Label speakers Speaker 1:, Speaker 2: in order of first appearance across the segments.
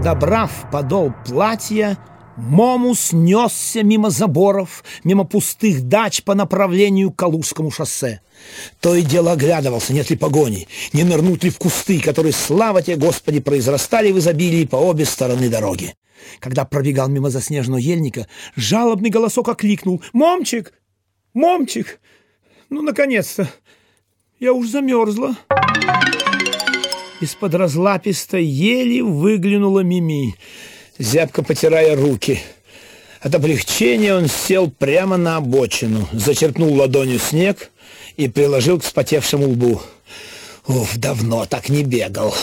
Speaker 1: Подобрав подол платья, Момус несся мимо заборов, мимо пустых дач по направлению к Калужскому шоссе. То и дело оглядывался, нет ли погони, не нырнуть ли в кусты, которые, слава тебе, Господи, произрастали в изобилии по обе стороны дороги. Когда пробегал мимо заснеженного ельника, жалобный голосок окликнул «Момчик! Момчик! Ну, наконец-то! Я уж замерзла!» Из-под разлапистой ели выглянула Мими зябко потирая руки. От облегчения он сел прямо на обочину, зачерпнул ладонью снег и приложил к вспотевшему лбу. Уф, давно так не бегал.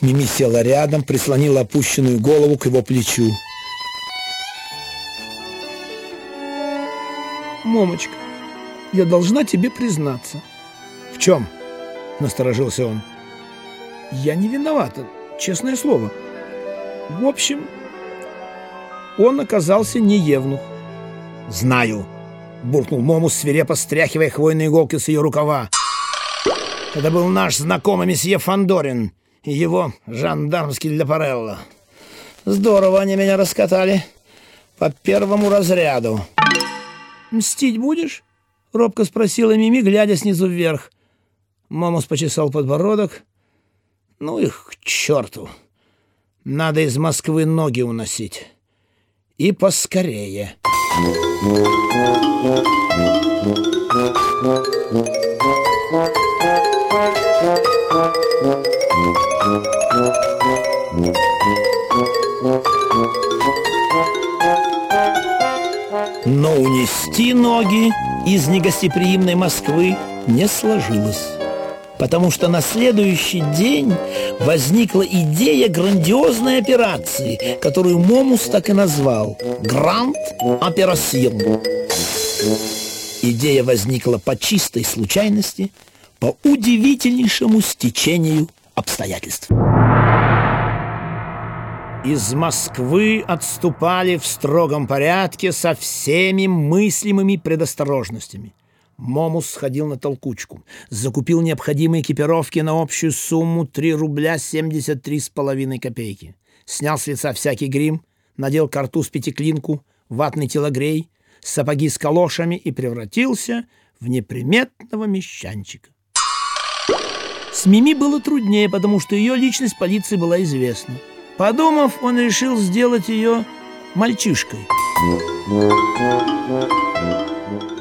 Speaker 1: Мими села рядом, прислонила опущенную голову к его плечу. «Момочка, я должна тебе признаться». «В чем?» — насторожился он. «Я не виновата, честное слово. В общем, он оказался не евнух. «Знаю», — буркнул Момус, свирепо стряхивая хвойные иголки с ее рукава. «Это был наш знакомый месье Фандорин и его жандармский Лепарелло. Здорово они меня раскатали. По первому разряду». «Мстить будешь?» — робко спросила Мими, глядя снизу вверх. Момус почесал подбородок. «Ну их к черту! Надо из Москвы ноги уносить» и поскорее. Но унести ноги из негостеприимной Москвы не сложилось потому что на следующий день возникла идея грандиозной операции, которую Момус так и назвал «Гранд Операцион». Идея возникла по чистой случайности, по удивительнейшему стечению обстоятельств. Из Москвы отступали в строгом порядке со всеми мыслимыми предосторожностями. Момус сходил на толкучку, закупил необходимые экипировки на общую сумму 3 рубля 73 с половиной копейки. Снял с лица всякий грим, надел картуз пятиклинку, ватный телогрей, сапоги с калошами и превратился в неприметного мещанчика. С Мими было труднее, потому что ее личность полиции была известна. Подумав, он решил сделать ее мальчишкой.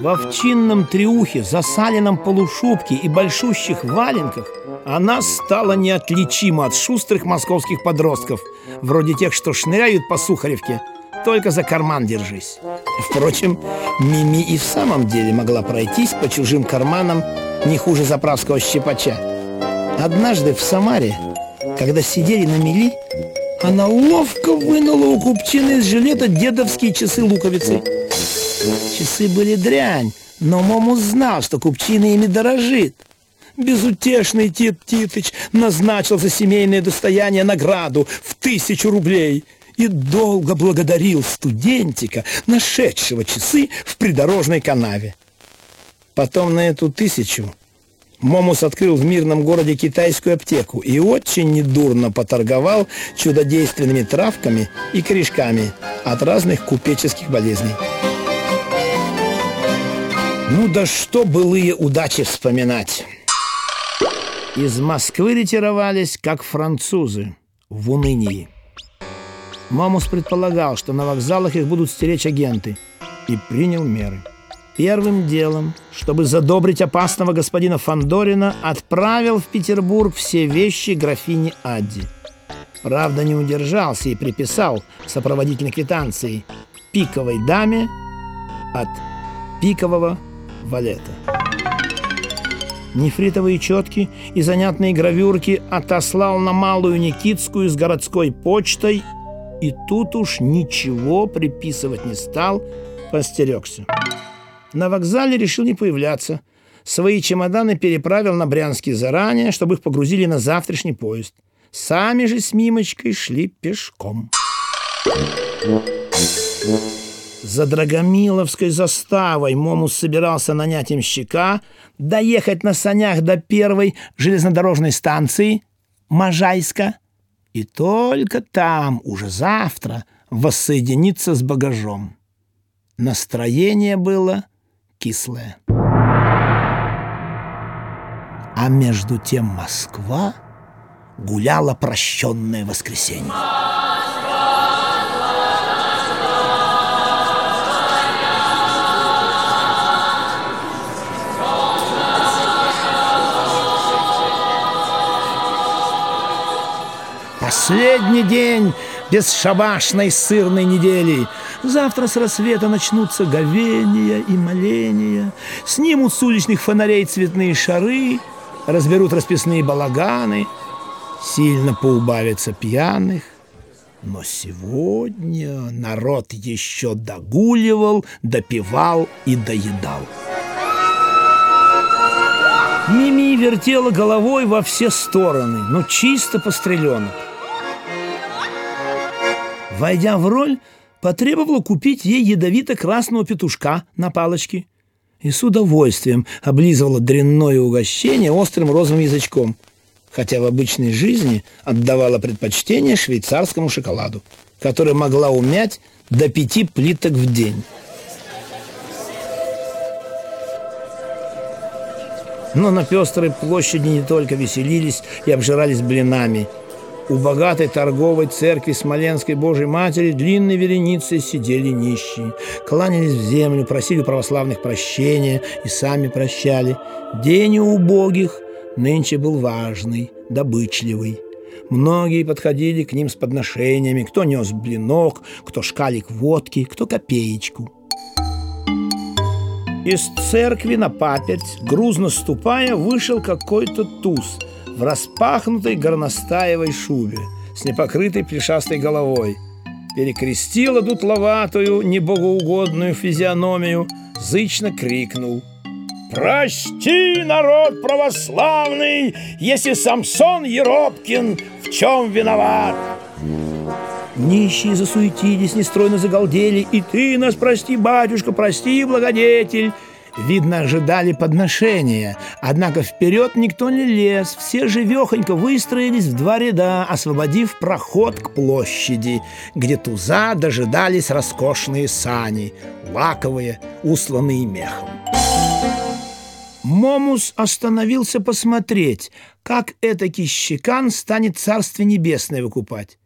Speaker 1: В овчинном триухе, засаленном полушубке и большущих валенках она стала неотличима от шустрых московских подростков, вроде тех, что шныряют по Сухаревке, только за карман держись. Впрочем, Мими и в самом деле могла пройтись по чужим карманам не хуже заправского щипача. Однажды в Самаре, когда сидели на мели, она ловко вынула у купчины из жилета дедовские часы луковицы. Часы были дрянь, но Мому знал, что купчина ими дорожит. Безутешный Тит Титыч назначил за семейное достояние награду в тысячу рублей и долго благодарил студентика, нашедшего часы в придорожной канаве. Потом на эту тысячу Момус открыл в мирном городе китайскую аптеку и очень недурно поторговал чудодейственными травками и корешками от разных купеческих болезней. Ну да что былые удачи вспоминать. Из Москвы ретировались, как французы, в унынии. Мамус предполагал, что на вокзалах их будут стеречь агенты, и принял меры. Первым делом, чтобы задобрить опасного господина Фандорина, отправил в Петербург все вещи графини Адди. Правда, не удержался и приписал сопроводительной квитанции пиковой даме от пикового валета. Нефритовые четки и занятные гравюрки отослал на Малую Никитскую с городской почтой, и тут уж ничего приписывать не стал, постерегся. На вокзале решил не появляться. Свои чемоданы переправил на Брянский заранее, чтобы их погрузили на завтрашний поезд. Сами же с Мимочкой шли пешком. За Драгомиловской заставой Момус собирался нанять имщика, доехать на санях до первой железнодорожной станции Можайска, и только там, уже завтра, воссоединиться с багажом. Настроение было кислое. А между тем Москва гуляла прощенное воскресенье. Последний день бесшабашной сырной недели. Завтра с рассвета начнутся говения и моления, снимут с уличных фонарей цветные шары, разберут расписные балаганы, сильно поубавится пьяных. Но сегодня народ еще догуливал, допивал и доедал. Мими вертела головой во все стороны, но чисто постреленок. Войдя в роль, потребовала купить ей ядовито-красного петушка на палочке и с удовольствием облизывала дрянное угощение острым розовым язычком, хотя в обычной жизни отдавала предпочтение швейцарскому шоколаду, который могла умять до пяти плиток в день. Но на пестрой площади не только веселились и обжирались блинами – у богатой торговой церкви Смоленской Божьей Матери длинной вереницей сидели нищие, кланялись в землю, просили православных прощения и сами прощали. День у убогих нынче был важный, добычливый. Многие подходили к ним с подношениями, кто нес блинок, кто шкалик водки, кто копеечку. Из церкви на паперть, грузно ступая, вышел какой-то туз – в распахнутой горностаевой шубе с непокрытой плешастой головой. Перекрестила дутловатую, небогоугодную физиономию, зычно крикнул. «Прости, народ православный, если Самсон Еропкин в чем виноват!» Нищие засуетились, нестройно загалдели. «И ты нас прости, батюшка, прости, благодетель!» Видно, ожидали подношения, однако вперед никто не лез, все живехонько выстроились в два ряда, освободив проход к площади, где туза дожидались роскошные сани, лаковые, усланные мехом. Момус остановился посмотреть, как этакий щекан станет Царствие Небесное выкупать.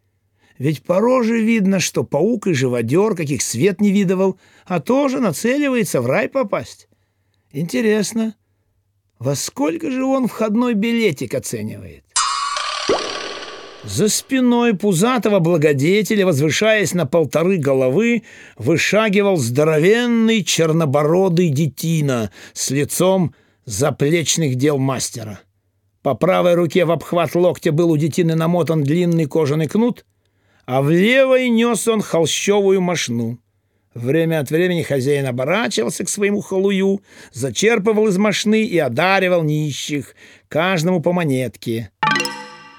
Speaker 1: Ведь по роже видно, что паук и живодер, каких свет не видывал, а тоже нацеливается в рай попасть. Интересно, во сколько же он входной билетик оценивает? За спиной пузатого благодетеля, возвышаясь на полторы головы, вышагивал здоровенный чернобородый детина с лицом заплечных дел мастера. По правой руке в обхват локтя был у детины намотан длинный кожаный кнут, а в левой нес он холщовую мошну. Время от времени хозяин оборачивался к своему халую, зачерпывал из мошны и одаривал нищих, каждому по монетке.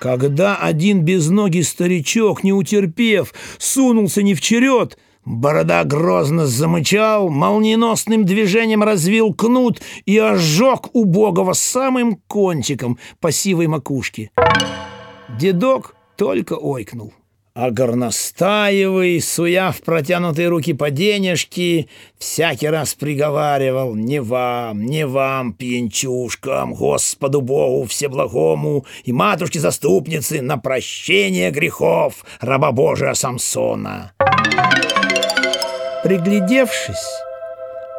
Speaker 1: Когда один безногий старичок, не утерпев, сунулся не в черед, борода грозно замычал, молниеносным движением развил кнут и ожег убогого самым кончиком по сивой макушке. Дедок только ойкнул. А горностаевый, суя в протянутые руки по денежки, всякий раз приговаривал «Не вам, не вам, пьянчушкам, Господу Богу Всеблагому и матушке-заступнице на прощение грехов раба Божия Самсона». Приглядевшись,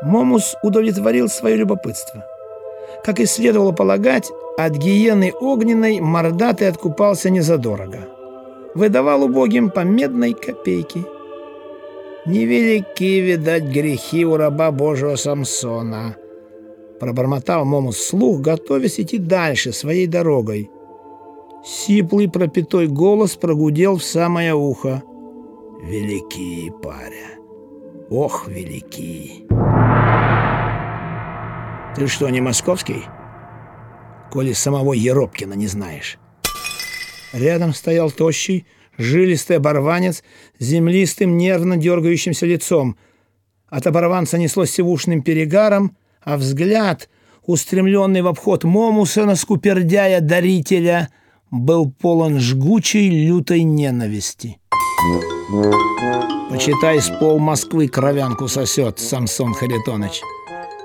Speaker 1: Момус удовлетворил свое любопытство. Как и следовало полагать, от гиены огненной мордатый откупался незадорого выдавал убогим по медной копейке. «Невелики, видать, грехи у раба Божьего Самсона», — пробормотал Момус слух, готовясь идти дальше, своей дорогой. Сиплый пропитой голос прогудел в самое ухо. «Велики, паря! Ох, велики!» «Ты что, не московский? Коли самого Еропкина не знаешь?» Рядом стоял тощий, жилистый оборванец с землистым, нервно дергающимся лицом. От оборванца несло сивушным перегаром, а взгляд, устремленный в обход Момуса на скупердяя дарителя, был полон жгучей лютой ненависти. «Почитай, с пол Москвы кровянку сосет, Самсон Харитоныч»,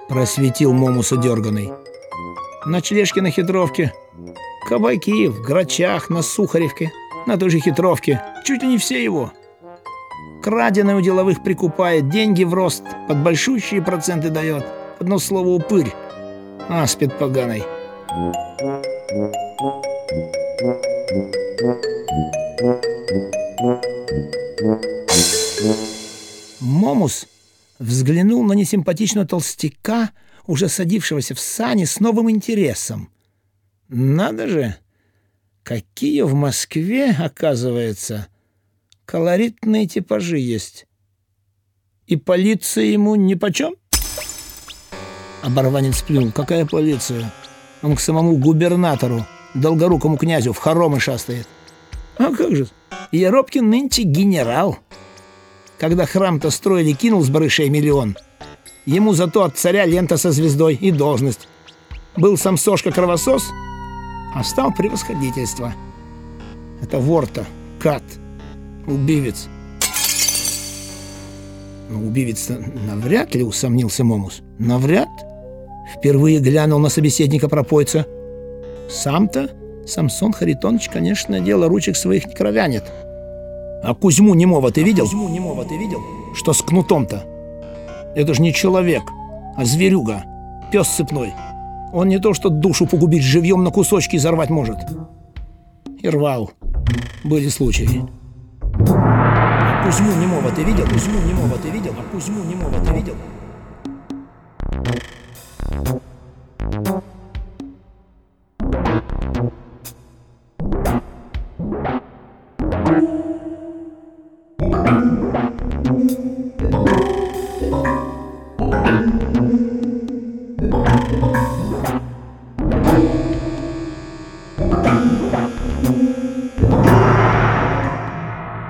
Speaker 1: просветил Момуса дерганый. «Ночлежки на хитровке, кабаки в Грачах, на Сухаревке, на той же хитровке, чуть ли не все его». Краденое у деловых прикупает, деньги в рост, под большущие проценты дает. Одно слово упырь. Аспид поганый. Момус взглянул на несимпатичного толстяка, уже садившегося в сани с новым интересом. Надо же, какие в Москве, оказывается, колоритные типажи есть. И полиция ему нипочем? Оборванец плюнул. Какая полиция? Он к самому губернатору, долгорукому князю, в хоромы шастает. А как же? Еропкин нынче генерал. Когда храм-то строили, кинул с барышей миллион. Ему зато от царя лента со звездой и должность. Был сам Сошка кровосос, а стал превосходительство. Это ворта, кат, убивец. Но ну, убивец-то навряд ли усомнился Момус. Навряд. Впервые глянул на собеседника пропойца. Сам-то Самсон Харитонович, конечно, дело ручек своих не кровянет. А Кузьму Немова ты видел? А Кузьму Немова ты видел? Что с кнутом-то? Это же не человек, а зверюга, пес сыпной. Он не то что душу погубить живьем на кусочки изорвать может. И рвал. Были случаи. А Кузьму Немова ты видел? Кузьму Немова ты видел? А Кузьму Немова ты видел?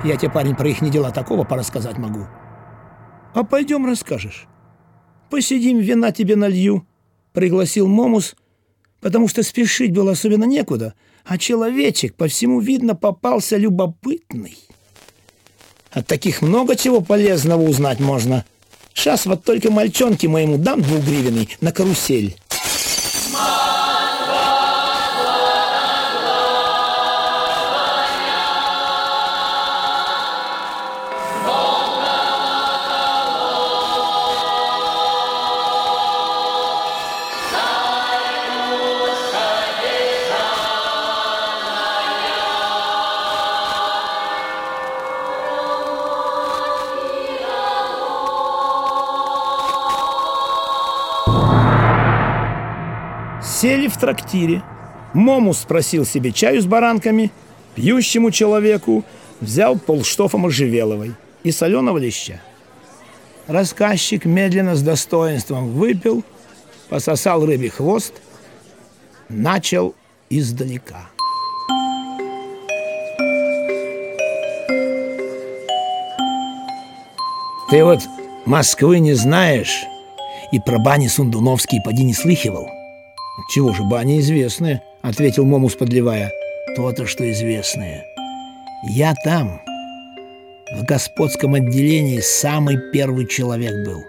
Speaker 1: Я тебе, парень, про их не дела такого порассказать могу. А пойдем расскажешь. Посидим, вина тебе налью, пригласил Момус, потому что спешить было особенно некуда, а человечек, по всему видно, попался любопытный. От таких много чего полезного узнать можно. Сейчас вот только мальчонке моему дам двугривенный на карусель. Трактире. Мому спросил себе чаю с баранками, пьющему человеку взял полштофа можжевеловой и соленого леща. Рассказчик медленно с достоинством выпил, пососал рыбий хвост, начал издалека. Ты вот Москвы не знаешь и про бани Сундуновские поди не слыхивал – «Чего же, бани известные», — ответил Момус, подливая. «То-то, что известные. Я там, в господском отделении, самый первый человек был.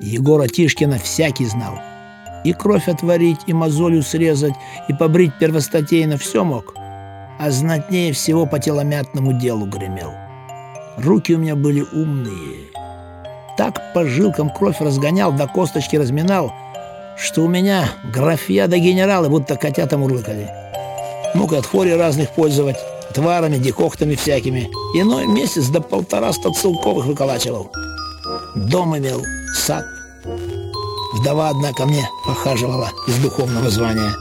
Speaker 1: Егора Тишкина всякий знал. И кровь отварить, и мозолью срезать, и побрить первостатейно все мог. А знатнее всего по теломятному делу гремел. Руки у меня были умные. Так по жилкам кровь разгонял, до косточки разминал — что у меня графья да генералы будто котята мурлыкали. Мог от хвори разных пользовать, тварами, декохтами всякими. Иной месяц до полтора ста целковых выколачивал. Дом имел, сад. Вдова одна ко мне похаживала из духовного звания.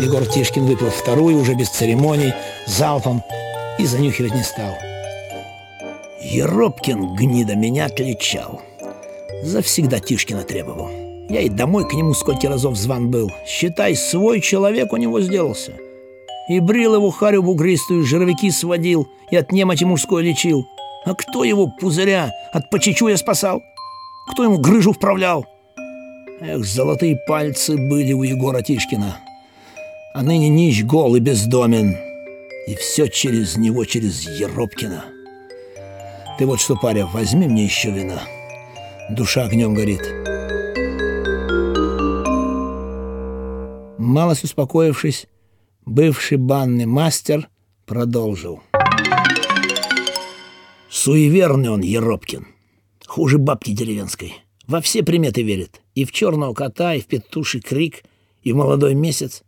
Speaker 1: Егор Тишкин выпил вторую, уже без церемоний, залпом, и занюхивать не стал. Еропкин, гнида, меня отличал. Завсегда Тишкина требовал. Я и домой к нему сколько разов зван был. Считай, свой человек у него сделался. И брил его харю бугристую, жировики сводил и от немочи мужской лечил. А кто его, пузыря, от почечуя спасал? Кто ему грыжу вправлял? Эх, золотые пальцы были у Егора Тишкина. а ныне нищ гол и бездомен. И все через него, через Еропкина. Ты вот что, паря, возьми мне еще вина. Душа огнем горит. Малость успокоившись, бывший банный мастер продолжил. Суеверный он, Еропкин. Хуже бабки деревенской. Во все приметы верит. И в черного кота, и в петуший крик, и в молодой месяц.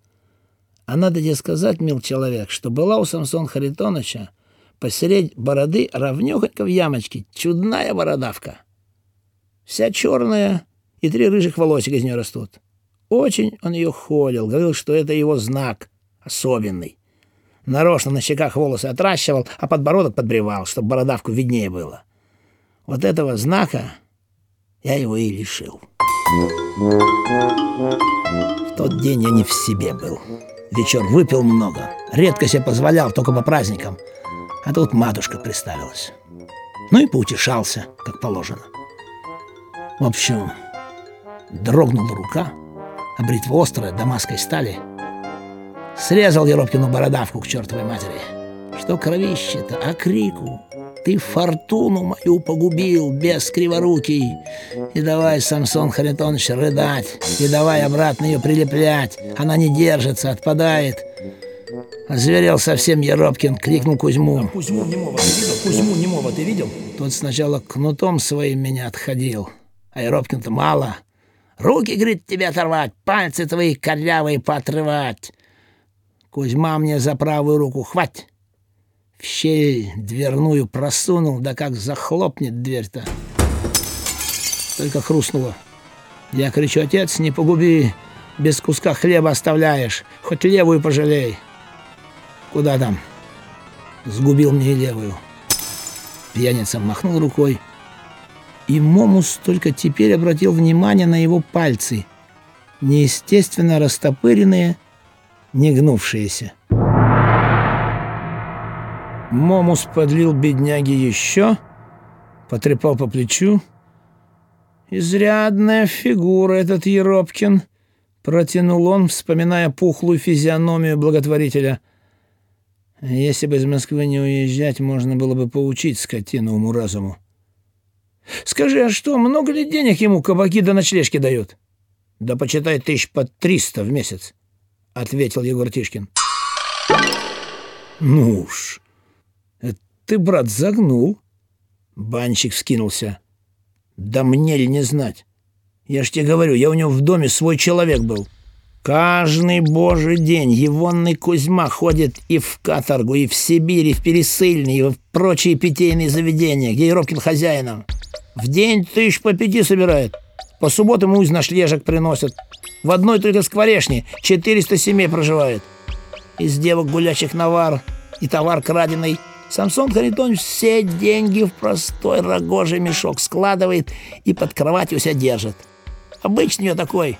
Speaker 1: А надо тебе сказать, мил человек, что была у Самсона Харитоновича посередь бороды ровнёхонько в ямочке чудная бородавка. Вся черная, и три рыжих волосика из нее растут. Очень он ее холил, говорил, что это его знак особенный. Нарочно на щеках волосы отращивал, а подбородок подбревал, чтобы бородавку виднее было. Вот этого знака я его и лишил. В тот день я не в себе был. Вечер выпил много. Редко себе позволял, только по праздникам. А тут матушка приставилась. Ну и поутешался, как положено. В общем, дрогнула рука, а бритва острая, дамасской стали. Срезал Еропкину бородавку к чертовой матери. Что кровище-то, а крику ты фортуну мою погубил, без криворукий. И давай, Самсон Харитонович, рыдать, и давай обратно ее прилеплять. Она не держится, отпадает. Озверел совсем Еропкин, крикнул Кузьму. А Кузьму Немова ты видел? Кузьму Немова ты видел? Тот сначала кнутом своим меня отходил, а Еропкин-то мало. Руки, говорит, тебе оторвать, пальцы твои корявые поотрывать. Кузьма мне за правую руку хвать в щель дверную просунул, да как захлопнет дверь-то. Только хрустнуло. Я кричу, отец, не погуби, без куска хлеба оставляешь, хоть левую пожалей. Куда там? Сгубил мне левую. Пьяница махнул рукой, и Момус только теперь обратил внимание на его пальцы, неестественно растопыренные, не гнувшиеся. Момус подлил бедняге еще, потрепал по плечу. «Изрядная фигура этот Еропкин», — протянул он, вспоминая пухлую физиономию благотворителя. «Если бы из Москвы не уезжать, можно было бы поучить скотину уму-разуму». «Скажи, а что, много ли денег ему кабаки до ночлежки дают?» «Да почитай тысяч по триста в месяц», — ответил Егор Тишкин. «Ну уж», ты, брат, загнул. Банщик вскинулся. Да мне ли не знать? Я ж тебе говорю, я у него в доме свой человек был. Каждый божий день Егонный Кузьма ходит и в каторгу, и в Сибирь, и в Пересыльный, и в прочие питейные заведения, где Еропкин хозяином. В день тысяч по пяти собирает. По субботам уз наш лежек приносят. В одной только скворешне 400 семей проживает. Из девок гулячих навар и товар краденый – Самсон Харитонович все деньги в простой рогожий мешок складывает и под кроватью себя держит. Обычный ее такой.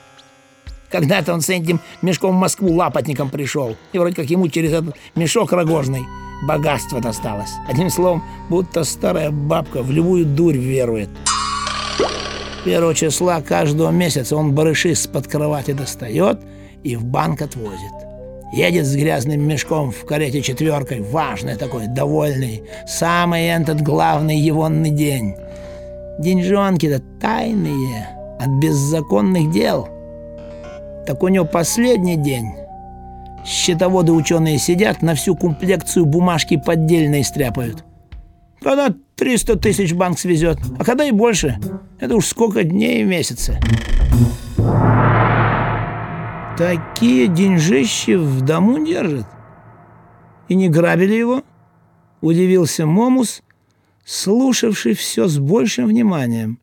Speaker 1: Когда-то он с этим мешком в Москву лапотником пришел, и вроде как ему через этот мешок рогожный богатство досталось. Одним словом, будто старая бабка в любую дурь верует. Первого числа каждого месяца он барыши с-под кровати достает и в банк отвозит. Едет с грязным мешком в карете четверкой, важный такой, довольный. Самый этот главный егонный день. Деньжонки-то тайные, от беззаконных дел. Так у него последний день. Счетоводы ученые сидят, на всю комплекцию бумажки поддельные стряпают. Когда 300 тысяч банк свезет, а когда и больше. Это уж сколько дней в месяце. Такие деньжищи в дому держат. И не грабили его? Удивился Момус, слушавший все с большим вниманием.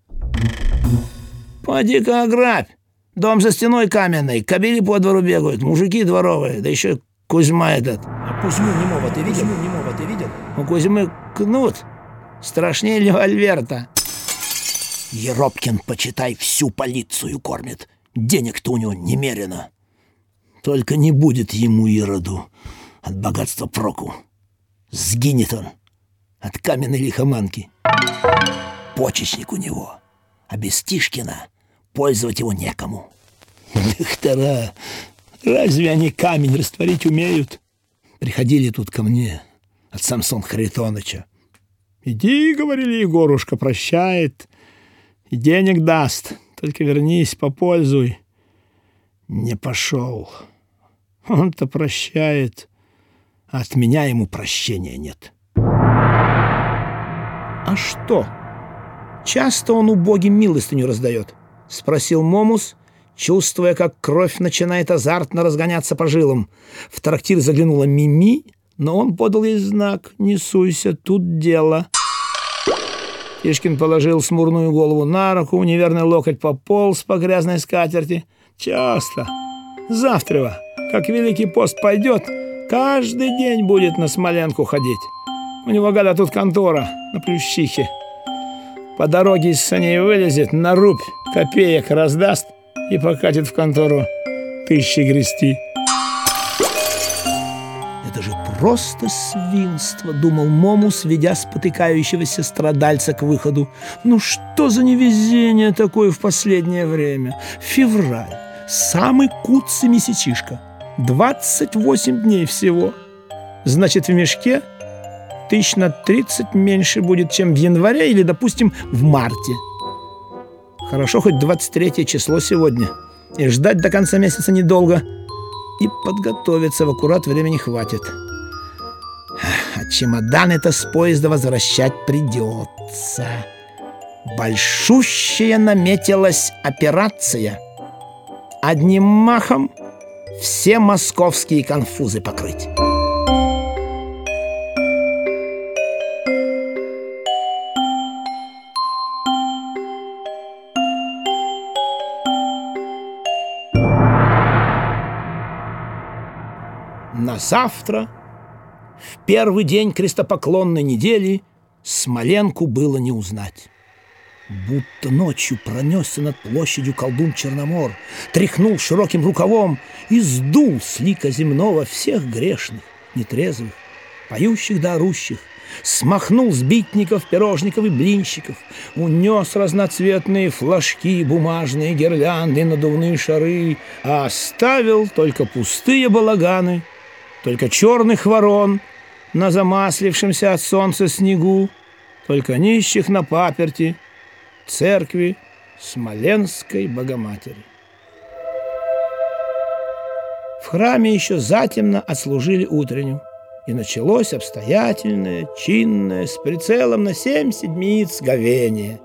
Speaker 1: «Поди-ка ограбь! Дом за стеной каменный, кобели по двору бегают, мужики дворовые, да еще Кузьма этот».
Speaker 2: А Кузьму Немова ты видел? Кузьму Немова ты видел?
Speaker 1: У Кузьмы кнут страшнее Левальверта.
Speaker 2: Еропкин, почитай, всю полицию кормит. Денег-то у него немерено.
Speaker 1: Только не будет ему Ироду от богатства проку. Сгинет он от каменной лихоманки.
Speaker 2: Почечник у него, а без Тишкина пользовать его некому.
Speaker 1: Доктора Разве они камень растворить умеют? Приходили тут ко мне от Самсон Харитоныча. Иди, говорили, Егорушка прощает и денег даст. Только вернись, попользуй. Не пошел. Он-то прощает, а от меня ему прощения нет. А что? Часто он убогим милостыню раздает? Спросил Момус, чувствуя, как кровь начинает азартно разгоняться по жилам. В трактир заглянула Мими, но он подал ей знак «Не суйся, тут дело». Тишкин положил смурную голову на руку, неверный локоть пополз по грязной скатерти. «Часто. Завтра, как Великий пост пойдет, каждый день будет на Смоленку ходить. У него, гада, тут контора на Плющихе. По дороге из саней вылезет, на рубь копеек раздаст и покатит в контору тысячи грести».
Speaker 2: Это же просто свинство, думал Момус, ведя спотыкающегося страдальца к выходу. Ну что за невезение такое в последнее время? Февраль. Самый куцый месячишка. 28 дней всего.
Speaker 1: Значит, в мешке тысяч на 30 меньше будет, чем в январе или, допустим, в марте. Хорошо, хоть 23 число сегодня. И ждать до конца месяца недолго. И подготовиться в аккурат времени хватит. А чемодан это с поезда возвращать придется. Большущая наметилась операция. Одним махом все московские конфузы покрыть. На завтра, в первый день крестопоклонной недели, Смоленку было не узнать. Будто ночью пронесся над площадью колдун Черномор, тряхнул широким рукавом и сдул с лика земного всех грешных, нетрезвых, поющих да орущих, смахнул сбитников, пирожников и блинщиков, унес разноцветные флажки, бумажные гирлянды, надувные шары, а оставил только пустые балаганы — только черных ворон на замаслившемся от солнца снегу, только нищих на паперти церкви Смоленской Богоматери. В храме еще затемно отслужили утреннюю, и началось обстоятельное, чинное, с прицелом на семь седмиц говение –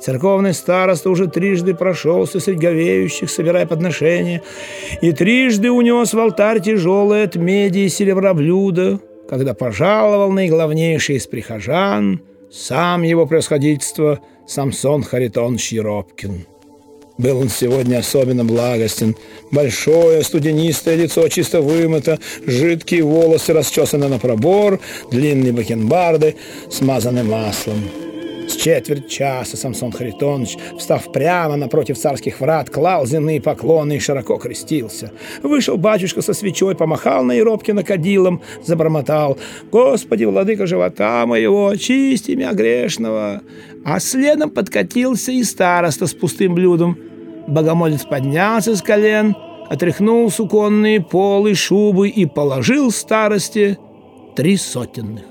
Speaker 1: Церковный староста уже трижды прошелся среди говеющих, собирая подношения, и трижды унес в алтарь тяжелое от меди и серебра блюдо, когда пожаловал наиглавнейший из прихожан сам его превосходительство Самсон Харитонович Еропкин. Был он сегодня особенно благостен. Большое студенистое лицо чисто вымыто, жидкие волосы расчесаны на пробор, длинные бакенбарды смазаны маслом. С четверть часа Самсон Харитонович, встав прямо напротив царских врат, клал земные поклоны и широко крестился. Вышел батюшка со свечой, помахал на Еропкина кадилом, забормотал «Господи, владыка живота моего, чисти меня грешного!» А следом подкатился и староста с пустым блюдом. Богомолец поднялся с колен, отряхнул суконные полы, шубы и положил старости три сотенных.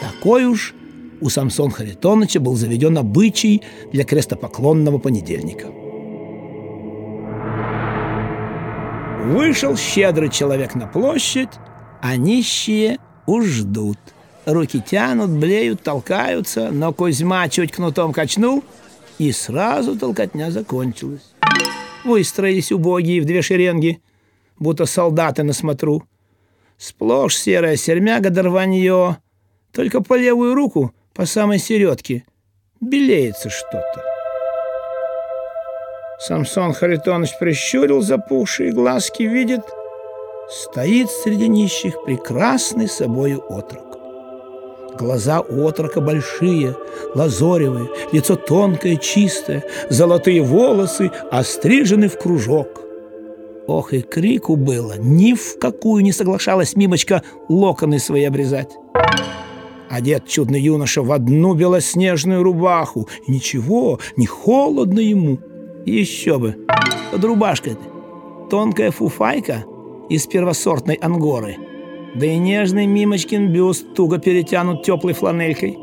Speaker 1: Такой уж у Самсон Харитоновича был заведен обычай для крестопоклонного понедельника. Вышел щедрый человек на площадь, а нищие уж ждут. Руки тянут, блеют, толкаются, но Кузьма чуть кнутом качнул, и сразу толкотня закончилась. Выстроились убогие в две шеренги, будто солдаты на смотру. Сплошь серая сермяга да рванье, только по левую руку по самой середке. Белеется что-то. Самсон Харитонович прищурил запухшие глазки, видит, стоит среди нищих прекрасный собою отрок. Глаза у отрока большие, лазоревые, лицо тонкое, чистое, золотые волосы острижены в кружок. Ох, и крику было, ни в какую не соглашалась Мимочка локоны свои обрезать. Одет чудный юноша в одну белоснежную рубаху. ничего, не холодно ему. Еще бы, под рубашкой-то. тонкая фуфайка из первосортной ангоры, да и нежный Мимочкин бюст туго перетянут теплой фланелькой.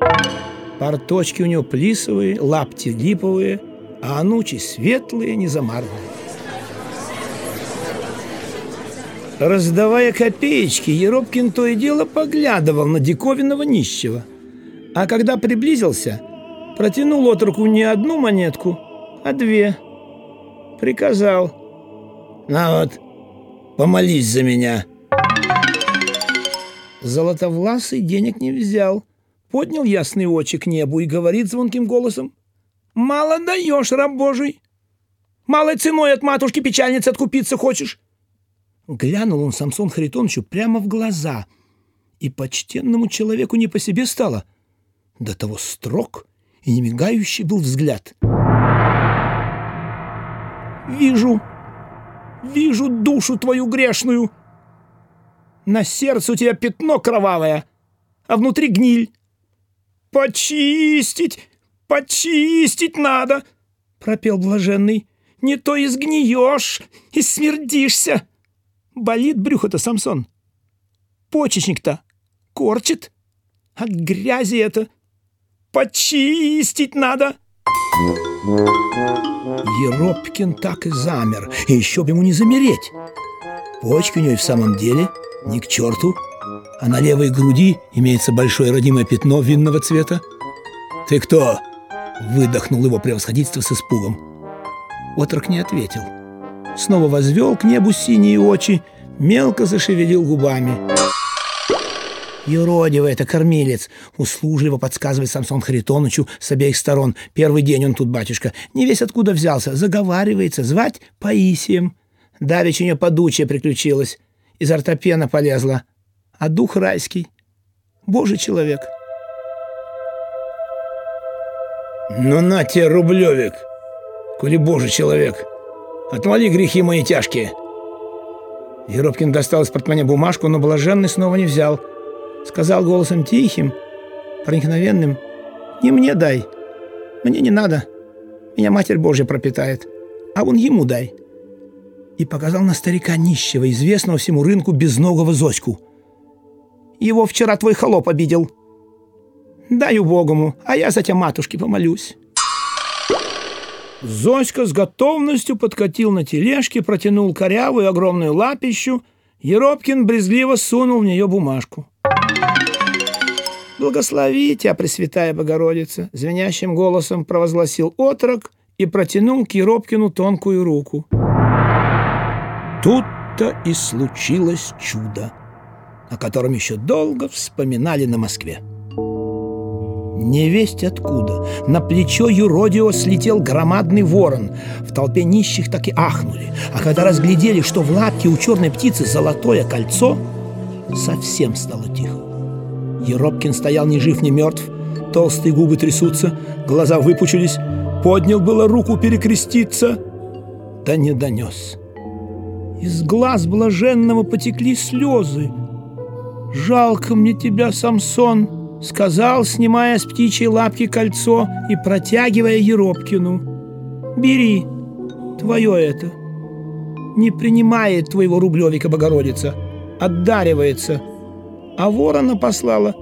Speaker 1: Порточки у него плисовые, лапти липовые, а анучи светлые, незамарные. Раздавая копеечки, Еропкин то и дело поглядывал на диковинного нищего. А когда приблизился, протянул от не одну монетку, а две. Приказал. «На вот, помолись за меня». Золотовласый денег не взял. Поднял ясные очи к небу и говорит звонким голосом. «Мало даешь, раб Божий! Малой ценой от матушки-печальницы откупиться хочешь?» Глянул он Самсон Харитоновичу прямо в глаза, и почтенному человеку не по себе стало. До того строг и немигающий был взгляд. «Вижу, вижу душу твою грешную. На сердце у тебя пятно кровавое, а внутри гниль. Почистить, почистить надо!» — пропел блаженный. «Не то изгниешь и смердишься!» Болит брюхо-то, Самсон. Почечник-то корчит. От грязи это. Почистить надо. Еропкин так и замер. И еще бы ему не замереть. Почки у и в самом деле ни к черту. А на левой груди имеется большое родимое пятно винного цвета. «Ты кто?» — выдохнул его превосходительство с испугом. Отрок не ответил снова возвел к небу синие очи, мелко зашевелил губами. «Юродивый это кормилец!» — услужливо подсказывает Самсон Харитоновичу с обеих сторон. «Первый день он тут, батюшка. Не весь откуда взялся. Заговаривается. Звать Паисием. Давеча у нее подучая приключилась. Из ортопена полезла. А дух райский. Божий человек».
Speaker 2: «Ну на тебе, рублевик, коли божий человек!» Отмоли грехи мои тяжкие!»
Speaker 1: Еропкин достал из портмоне бумажку, но блаженный снова не взял. Сказал голосом тихим, проникновенным, «Не мне дай, мне не надо, меня Матерь Божья пропитает, а вон ему дай». И показал на старика нищего, известного всему рынку безногого Зоську. «Его вчера твой холоп обидел. Дай убогому, а я за тебя матушке помолюсь». Зоська с готовностью подкатил на тележке, протянул корявую огромную лапищу. Еропкин брезгливо сунул в нее бумажку. «Благослови тебя, Пресвятая Богородица!» — звенящим голосом провозгласил отрок и протянул к Еропкину тонкую руку. Тут-то и случилось чудо, о котором еще долго вспоминали на Москве. Невесть откуда. На плечо юродио слетел громадный ворон. В толпе нищих так и ахнули. А когда разглядели, что в лапке у черной птицы золотое кольцо, совсем стало тихо. Еропкин стоял ни жив, ни мертв. Толстые губы трясутся, глаза выпучились. Поднял было руку перекреститься, да не донес. Из глаз блаженного потекли слезы. «Жалко мне тебя, Самсон!» Сказал, снимая с птичьей лапки кольцо и протягивая Еропкину. «Бери, твое это». Не принимает твоего рублевика Богородица, отдаривается. А ворона послала,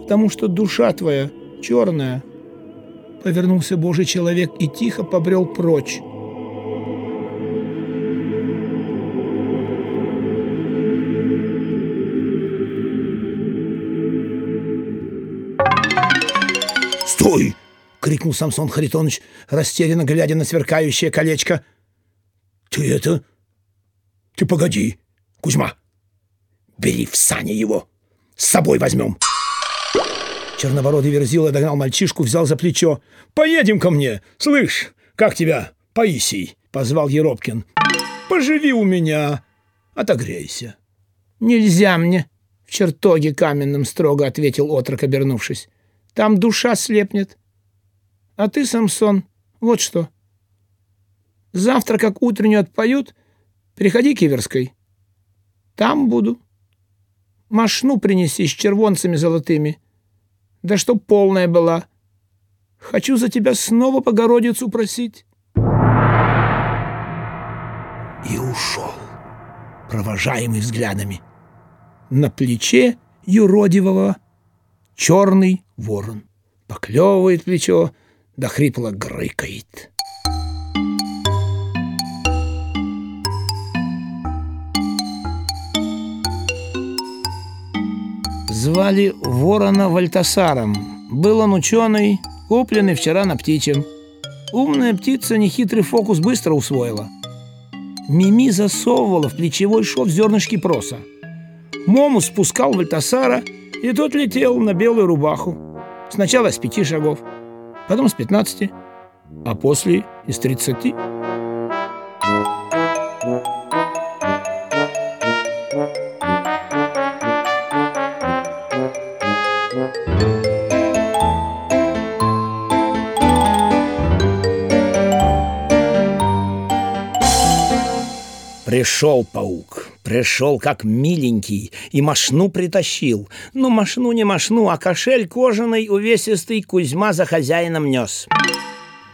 Speaker 1: потому что душа твоя черная. Повернулся Божий человек и тихо побрел прочь.
Speaker 2: «Стой!» — крикнул Самсон Харитонович, растерянно глядя на сверкающее колечко. «Ты это... Ты погоди, Кузьма! Бери в сани его! С собой возьмем!»
Speaker 1: Чернобородый верзила догнал мальчишку, взял за плечо. «Поедем ко мне! Слышь, как тебя, Паисий?» — позвал Еропкин. «Поживи у меня, отогрейся». «Нельзя мне!» — в чертоге каменном строго ответил отрок, обернувшись. Там душа слепнет. А ты, Самсон, вот что. Завтра, как утреннюю отпоют, приходи к Иверской. Там буду. Машну принеси с червонцами золотыми. Да чтоб полная была. Хочу за тебя снова Богородицу просить.
Speaker 2: И ушел, провожаемый взглядами. На плече юродивого черный ворон. Поклевывает плечо, да хрипло грыкает. Звали ворона Вальтасаром. Был он ученый, купленный вчера на птичьем. Умная птица нехитрый фокус быстро усвоила. Мими засовывала в плечевой шов зернышки проса. Мому спускал Вальтасара, и тот летел на белую рубаху. Сначала с пяти шагов, потом с пятнадцати, а после из тридцати.
Speaker 1: Пришел паук, пришел как миленький и машну притащил. Ну, машну не машну, а кошель кожаный, увесистый Кузьма за хозяином нес.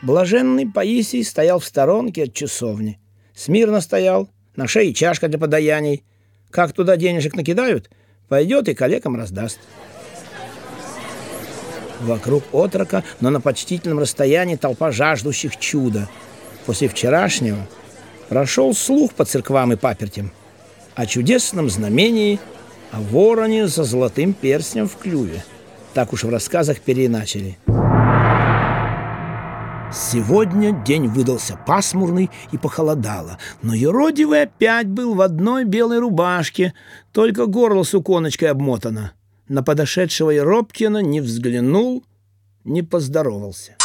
Speaker 1: Блаженный Паисий стоял в сторонке от часовни. Смирно стоял, на шее чашка для подаяний. Как туда денежек накидают, пойдет и коллегам раздаст. Вокруг отрока, но на почтительном расстоянии толпа жаждущих чуда. После вчерашнего прошел слух по церквам и папертям о чудесном знамении, о вороне за золотым перстнем в клюве. Так уж в рассказах переиначили. Сегодня день выдался пасмурный и похолодало, но юродивый опять был в одной белой рубашке, только горло суконочкой обмотано. На подошедшего Еропкина не взглянул, не поздоровался.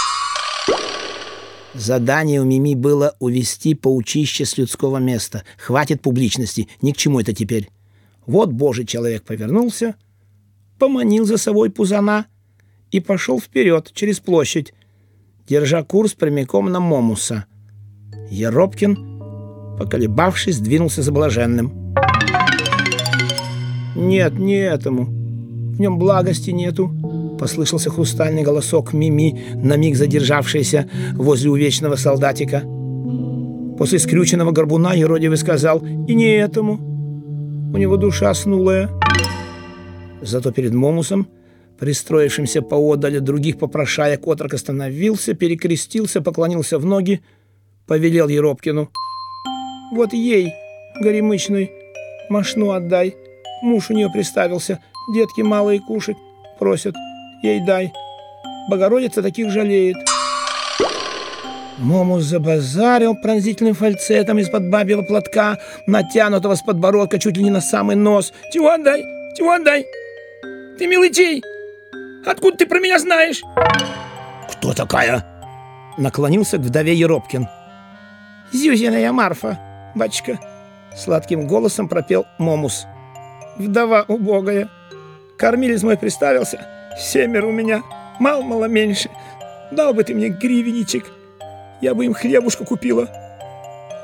Speaker 1: Задание у Мими было увести паучище с людского места. Хватит публичности, ни к чему это теперь. Вот божий человек повернулся, поманил за собой пузана и пошел вперед через площадь, держа курс прямиком на Момуса. Еропкин, поколебавшись, двинулся за блаженным. «Нет, не этому. В нем благости нету», Послышался хрустальный голосок Мими, на миг задержавшийся возле увечного солдатика. После скрюченного горбуна Еродивый сказал «И не этому. У него душа снулая». Зато перед Момусом, пристроившимся поодаль других попрошаек, отрок остановился, перекрестился, поклонился в ноги, повелел Еропкину. «Вот ей, горемычной, машну отдай. Муж у нее приставился, детки малые кушать просят» ей дай. Богородица таких жалеет. Момус забазарил пронзительным фальцетом из-под бабьего платка, натянутого с подбородка чуть ли не на самый нос. «Тион дай! Тион дай! Ты милый Откуда ты про меня знаешь?» «Кто такая?» Наклонился к вдове Еропкин. «Зюзиная Марфа, батюшка!» Сладким голосом пропел Момус. «Вдова убогая. Кормилец мой приставился, Семеро у меня, мало-мало меньше. Дал бы ты мне гривенничек, я бы им хлебушку купила».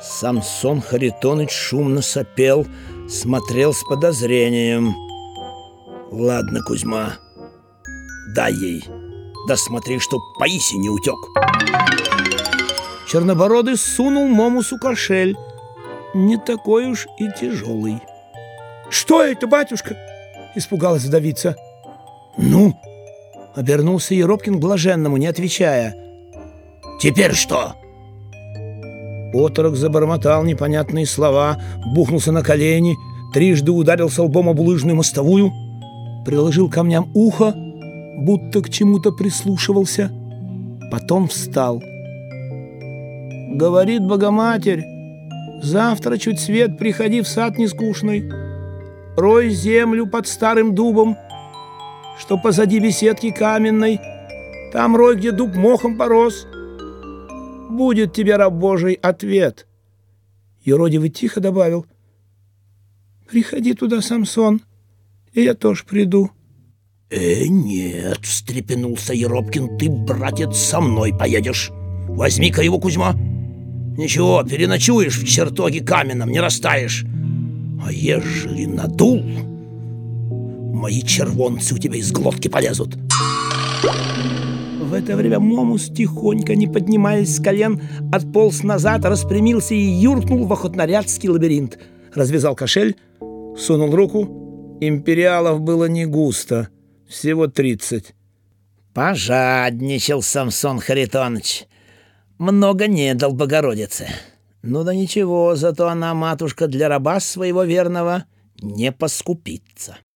Speaker 1: Самсон Харитоныч шумно сопел, смотрел с подозрением. «Ладно, Кузьма, дай ей, да смотри, чтоб Паиси не утек». Чернобородый сунул Момусу кошель, не такой уж и тяжелый. «Что это, батюшка?» — испугалась вдовица. «Ну?» — обернулся Еропкин к блаженному, не отвечая. «Теперь что?» Оторок забормотал непонятные слова, бухнулся на колени, трижды ударился лбом об улыжную мостовую, приложил камням ухо, будто к чему-то прислушивался, потом встал. «Говорит Богоматерь, завтра чуть свет приходи в сад нескучный, рой землю под старым дубом, что позади беседки каменной, там рой, где дуб мохом порос. Будет тебе, раб Божий, ответ. Еродивый тихо добавил, «Приходи туда, Самсон, и я тоже приду». «Э, нет», — встрепенулся Еропкин, «ты, братец, со мной поедешь. Возьми-ка его, Кузьма. Ничего, переночуешь в чертоге каменном, не растаешь. А ежели надул...» Мои червонцы у тебя из глотки полезут. В
Speaker 2: это время Момус, тихонько, не поднимаясь с колен, отполз назад, распрямился и юркнул в охотнорядский лабиринт. Развязал кошель, сунул руку. Империалов было не густо, всего тридцать.
Speaker 1: Пожадничал Самсон Харитонович. Много не дал Богородице. Ну да ничего, зато она, матушка, для раба своего верного не поскупится.